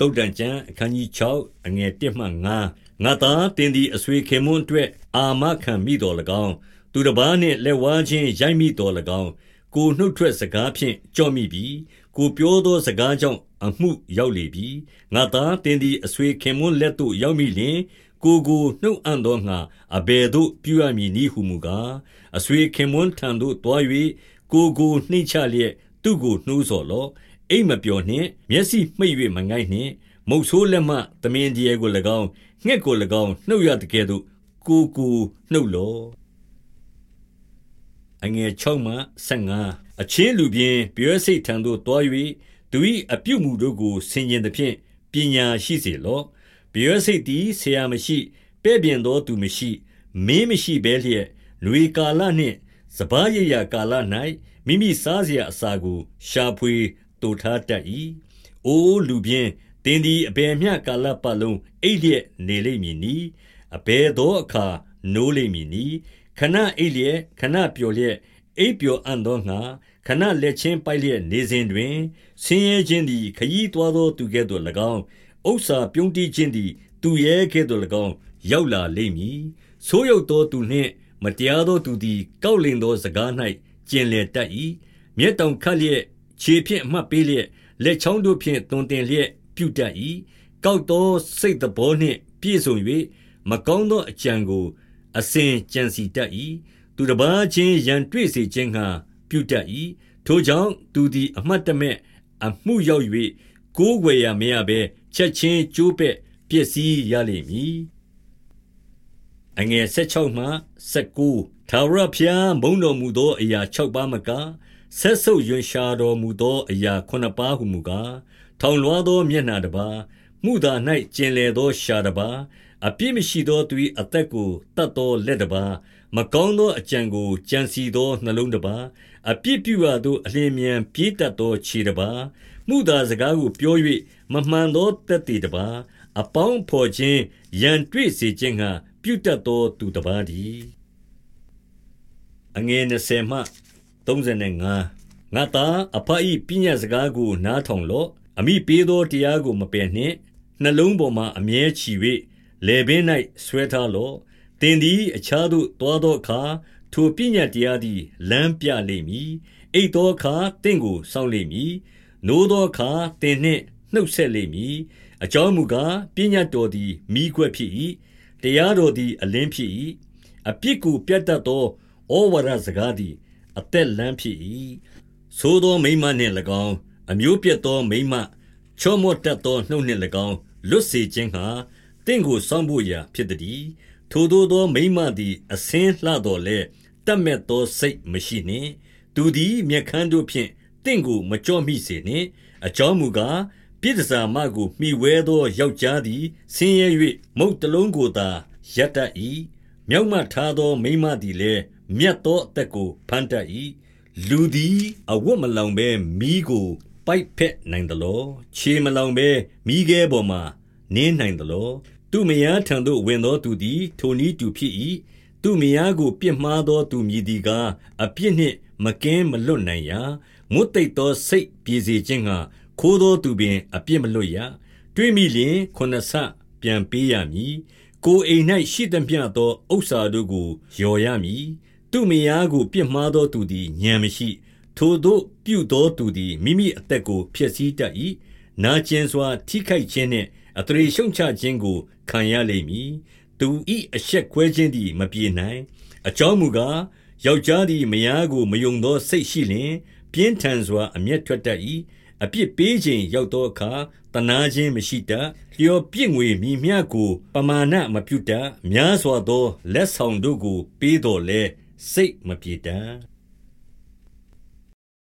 တုတ်တန်ကျမ်းအခန်းကြီး6အငယ်1မှ9ငါသားတင်သည်အဆွေခင်မွန်းအတွက်အာမခံမိတော်၎င်းသူတစ်ပါးနှင့်လက်ဝါးချင်းရိုက်မိတော်၎င်းကိုနှုတ်ထွက်စကားဖြင့်ကြော့မိပြီကိုပြောသောစကားကြောင့်အမှုရောက်လေပြီငါသားတင်သည်အဆွေခင်မွန်းလက်သို့ရောက်မိလျင်ကိုကိုနှုတ်အံ့သောငါအဘယ်သို့ပြုရမည်နည်းဟုမူကားအဆွေခင်မွန်းထံသို့တွား၍ကိုကိုနှိမ့်ချလျက်သူ့ကိုနှိုးဆော်လော့ အိမ်မပျော်နှင့် မျက်စိမှိတ်၍မငိုက်နှင့် မုတ်ဆိုးလက်မှ သမင်ဒရယ်ကို၎င်း၊ငှက်ကို၎င်းနှုတ်ရသကဲ့သို့ ကိုယ်ကိုနှုတ်လော့။6 အချင်းလူပျင်း၊ပရွက်ဆိတ်ထံသို့သွား၍သူ၏အပြုအမူတို့ကို ဆင်ခြင်သဖြင့် ပညာရှိစေလော့။ပရွက်ဆိတ်သည် ဆရာမရှိ၊ပဲ့ပြင်သောသူမရှိ၊မင်းမရှိဘဲလျက်၊နွေကာလနှင့် စပါးရိတ်ရာကာလ၌မိမိစားစရာအစာကို ရှာဖွေ တူထားတတ်၏။အိုလူပြင်းတင်းသည်အဘယ်မျှကာလပတ်လုံးအိပ်လျက်နေလိမ့်မည်နီ။အဘယ်သောအခါနိုးလိမ့်မည်နီ။ခဏအိပ်လျက်ခဏပျော်လျက်အိပ်ပျော်အံ့သောငါခဏလက်ချင်းပိုက်လျက်နေစဉ်တွင်ဆင်းရဲခြင်းသည်ခยีသွားသောသူကဲ့သို့၎င်းဥစ္စာပြုံးတိခြင်းသည်သူရဲကဲ့သို့၎င်းရောက်လာလိမ့်မည်။ဆိုးရုပ်သောသူနှင့်မတရားသောသူသည် ကောက်လင်သောစကား၌ကျင်လည်တတ်၏။မျက်တောင်ခတ်လျက် ခြေဖြင့်အမှတ်ပေးလျက်လက်ချောင်းတို့ဖြင့်တွင်တင်လျက်ပြုတတ်၏။ကောက်သောစိတ်သဘောနှင့်ပြည့်စုံ၍မကောင်းသောအကြံကို အစဉ်ကြံစီတတ်၏။သူတစ်ပါးချင်းရန်တွေ့စေခြင်းငှာပြုတတ်၏။ထိုကြောင့်သူသည်အမှတ်တမဲ့အမှုရောက်၍ကိုးွယ်ရာမရဘဲချက်ချင်းကျိုးပဲ့ပျက်စီးရလိမ့်မည်။အငယ်16မှ19ထာဝရဘုရားမုန်းတော်မူသောအရာ6ပါးမက ဆက်ဆုပ်ရွံရှာတော်မူသောအရာ9ပါးဟုမူကားထောင်လွှားသောမျက်နှာတစ်ပါးမှုသာ၌ကျင်လေသောရှာတစ်ပါးအပြစ်မရှိသောသူ၏အသက်ကိုတတ်သောလက်တစ်ပါးမကောင်းသောအကြံကိုကြံစီသောနှလုံးတစ်ပါးအပြစ်ပြုရသောအလင်းမြန်ပြေးတတ်သောခြေတစ်ပါးမှုသာစကားကိုပြော၍မမှန်သောတက်တည်တစ်ပါးအပေါင်းဖော်ခြင်းရန်တွေ့စေခြင်းငှာပြုတတ်သောသူတစ်ပါးတည်းအငယ်20မှ 35ငါသားအဖအီပညာစကားကို နားထောင်လော့အမိပေးသောတရားကို မပယ်နှင့်နှလုံးပေါ်မှအမြဲချီ၍လေပင်၌ဆွဲထားလော့တင်သည်အခြားသို့တွားသောအခါထိုပညာတရားသည်လမ်းပြလိမ့်မည်အိတ်သောအခါတင့်ကိုစောင့်လိမ့်မည်နိုးသောအခါတင်နှင့်နှုတ်ဆက်လိမ့်မည်အကြောင်းမူကားပညာတော်သည်မိခွက်ဖြစ်၏တရားတော်သည်အလင်းဖြစ်၏အပြစ်ကိုပြတ်တတ်သောဩဝါဒစကားသည် အသက်လမ်းဖြစ်၏သို့သောမိမနှင့်၎င်းအမျိုးပြတ်သောမိမချောမော့တတ်သောနှုတ်နှင့်၎င်းလွတ်စေခြင်းဟာတင့်ကိုစောင့်ဖို့ရာဖြစ်သည်ထိုသောသောမိမသည်အစင်းလှတော်လဲတတ်မဲ့သောစိတ်မရှိနှင့်သူသည်မျက်ခမ်းတို့ဖြင့်တင့်ကိုမကြော့မိစေနှင့်အကြောင်းမူကားပြည်တစာမကိုမှီဝဲသောယောက်ျားသည်ဆင်းရဲ၍မုတ်တလုံးကိုသာရတတ်၏မြောက်မှထားသောမိမသည်လည်း မြတ်သောအသက်ကိုဖန်တတ်၏လူသည်အဝတ်မလောင်ဘဲမိကို ပိုက်ဖက်နိုင်သလောခြေမလောင်ဘဲမိခဲပေါ်မှာနင်းနိုင်သလောသူမယားထံသို့ဝင်သောသူသည်ထိုနည်းတူဖြစ်၏သူမယားကိုပြစ်မှားသောသူမည်သည်ကားအပြစ်နှင့်မကင်းမလွတ်နိုင်ရာမွတ်တိတ်သောစိတ်ပြေစေခြင်းကခိုးသောသူပင် အပြစ်မလွတ်ရတွေးမိလျင်ခုနဆပြန်ပေးရမည်ကိုအိမ်၌ရှိသမျှသောဥစ္စာတို့ကိုယော်ရမည် သူ့မယားကိုပြစ်မှားသောသူသည်ဉာဏ်မရှိ။ထိုသို့ပြုသောသူသည် မိမိအသက်ကို ဖျက်ဆီးတတ်၏။နာကျင်စွာ ထိခိုက်ခြင်းနှင့် အသရေရှုတ်ချခြင်းကို ခံရလိမ့်မည်။သူ၏အရှက်ကွဲခြင်းသည် မပြေနိုင်။အကြောင်းမူကား၊ယောက်ျားသည် မယားကို မယုံသောစိတ်ရှိလျှင် ပြင်းထန်စွာ အမျက်ထွက်တတ်၏။အပြစ်ပေးချိန်ရောက်သောအခါ သနားခြင်းမရှိတတ်။လျော်ပြစ်ငွေမည်မျှကို ပမာဏမပြုတတ်။များစွာသော လက်ဆောင်တို့ကို ပေးသော်လည်း စိတ်မပြေတတ်